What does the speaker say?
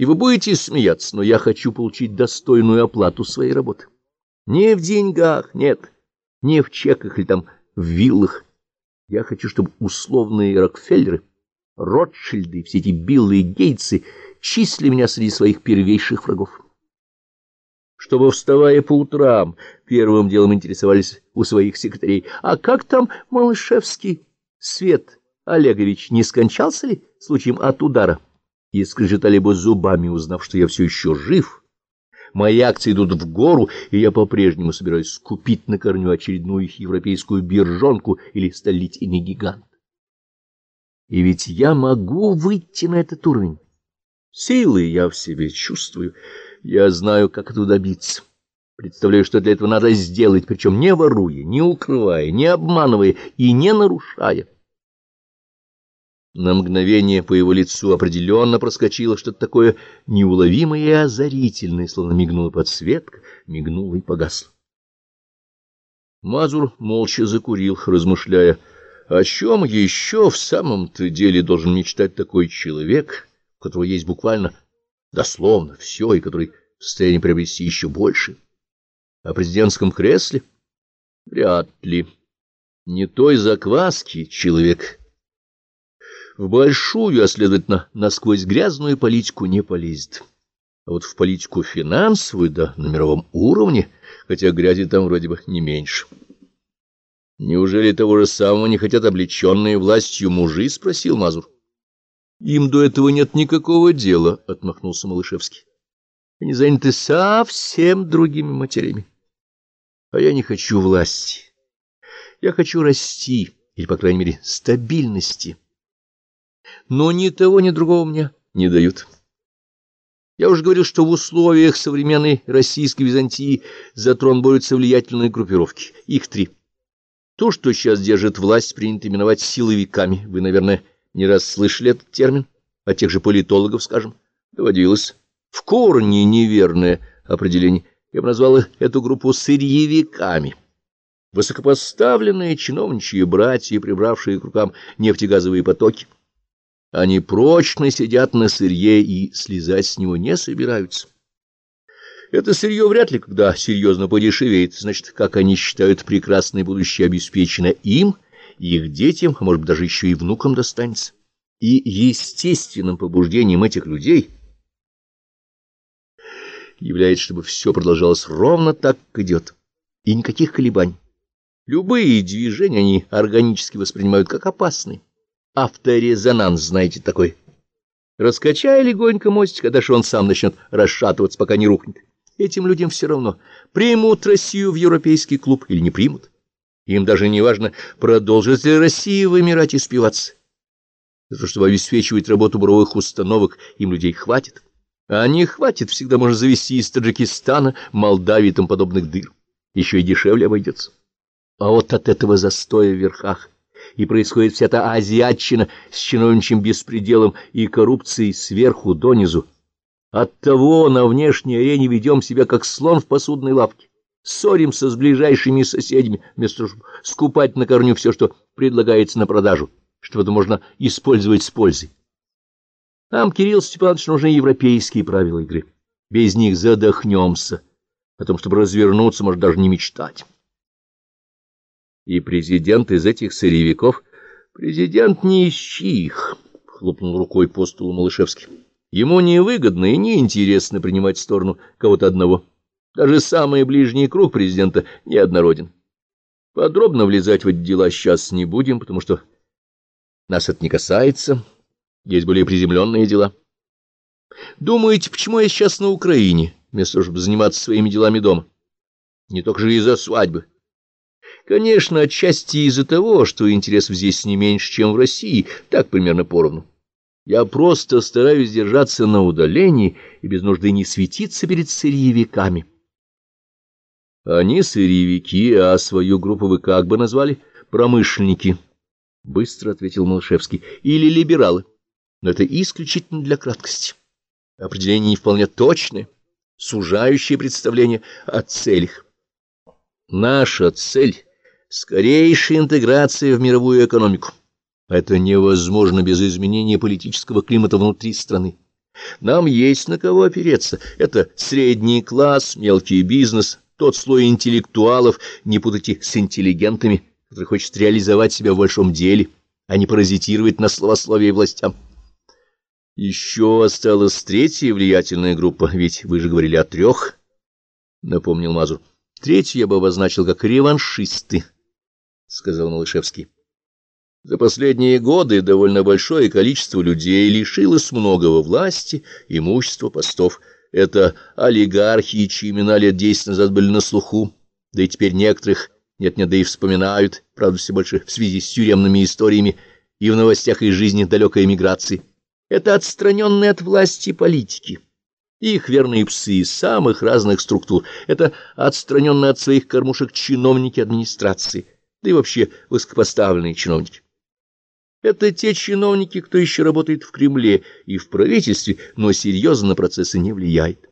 И вы будете смеяться, но я хочу получить достойную оплату своей работы. Не в деньгах, нет, не в чеках или там в виллах. Я хочу, чтобы условные Рокфеллеры, Ротшильды, все эти Биллы и Гейтсы числили меня среди своих первейших врагов. Чтобы, вставая по утрам, первым делом интересовались у своих секретарей, а как там Малышевский Свет Олегович не скончался ли случаем от удара? И скрежетали бы зубами, узнав, что я все еще жив, Мои акции идут в гору, и я по-прежнему собираюсь скупить на корню очередную европейскую биржонку или столетийный гигант. И ведь я могу выйти на этот уровень. Силы я в себе чувствую. Я знаю, как это добиться. Представляю, что для этого надо сделать, причем не воруя, не укрывая, не обманывая и не нарушая. На мгновение по его лицу определенно проскочило что-то такое неуловимое и озарительное, словно мигнула подсветка, мигнула и погасла. Мазур молча закурил, размышляя, о чем еще в самом-то деле должен мечтать такой человек, у которого есть буквально дословно все, и который в состоянии приобрести еще больше. О президентском кресле? Вряд ли. Не той закваски человек в большую, а следовательно, насквозь грязную политику не полезет. А вот в политику финансовую, да на мировом уровне, хотя грязи там вроде бы не меньше. Неужели того же самого не хотят облеченные властью мужи? — спросил Мазур. — Им до этого нет никакого дела, — отмахнулся Малышевский. — Они заняты совсем другими матерями. А я не хочу власти. Я хочу расти, или, по крайней мере, стабильности но ни того, ни другого мне не дают. Я уже говорил, что в условиях современной российской Византии за трон борются влиятельные группировки. Их три. То, что сейчас держит власть, принято именовать силовиками. Вы, наверное, не раз слышали этот термин? От тех же политологов, скажем. Доводилось. В корне неверное определение. Я бы назвал эту группу сырьевиками. Высокопоставленные чиновничьи братья, прибравшие к рукам нефтегазовые потоки — они прочно сидят на сырье и слезать с него не собираются. Это сырье вряд ли когда серьезно подешевеет, значит, как они считают, прекрасное будущее обеспечено им, их детям, а может быть даже еще и внукам достанется. И естественным побуждением этих людей является, чтобы все продолжалось ровно так, как идет, и никаких колебаний. Любые движения они органически воспринимают как опасные авторезонанс, знаете, такой. Раскачай легонько мостик, а дальше он сам начнет расшатываться, пока не рухнет. Этим людям все равно, примут Россию в европейский клуб или не примут. Им даже не важно, продолжит ли Россия вымирать и спиваться. За то, чтобы обеспечивать работу буровых установок, им людей хватит. А не хватит, всегда можно завести из Таджикистана, Молдавии и тому подобных дыр. Еще и дешевле обойдется. А вот от этого застоя в верхах и происходит вся эта азиатчина с чиновничьим беспределом и коррупцией сверху донизу. Оттого на внешней арене ведем себя как слон в посудной лавке. Ссоримся с ближайшими соседями, вместо того, скупать на корню все, что предлагается на продажу, что это можно использовать с пользой. Нам, Кирилл Степанович, нужны европейские правила игры. Без них задохнемся. О том, чтобы развернуться, может даже не мечтать. И президент из этих сырьевиков... Президент не ищи их, — хлопнул рукой по столу Малышевский. Ему невыгодно и неинтересно принимать сторону кого-то одного. Даже самый ближний круг президента неоднороден. Подробно влезать в эти дела сейчас не будем, потому что нас это не касается. Есть более приземленные дела. Думаете, почему я сейчас на Украине, вместо того, чтобы заниматься своими делами дома? Не только же из-за свадьбы. Конечно, отчасти из-за того, что интересов здесь не меньше, чем в России, так примерно поровну. Я просто стараюсь держаться на удалении и без нужды не светиться перед сырьевиками. Они сырьевики, а свою группу вы как бы назвали? Промышленники, — быстро ответил Малышевский, — или либералы. Но это исключительно для краткости. Определение не вполне точное, сужающее представление о целях. Наша цель — скорейшая интеграция в мировую экономику. Это невозможно без изменения политического климата внутри страны. Нам есть на кого опереться. Это средний класс, мелкий бизнес, тот слой интеллектуалов, не путайте с интеллигентами, который хочет реализовать себя в большом деле, а не паразитировать на словословии властям. Еще осталась третья влиятельная группа, ведь вы же говорили о трех, — напомнил Мазур. Третью я бы обозначил как реваншисты, — сказал Малышевский. За последние годы довольно большое количество людей лишилось многого власти, имущества, постов. Это олигархи, чьи имена лет десять назад были на слуху, да и теперь некоторых нет-нет, да и вспоминают, правда, все больше в связи с тюремными историями и в новостях из жизни далекой эмиграции. Это отстраненные от власти политики. Их верные псы из самых разных структур. Это отстраненные от своих кормушек чиновники администрации, да и вообще высокопоставленные чиновники. Это те чиновники, кто еще работает в Кремле и в правительстве, но серьезно на процессы не влияет.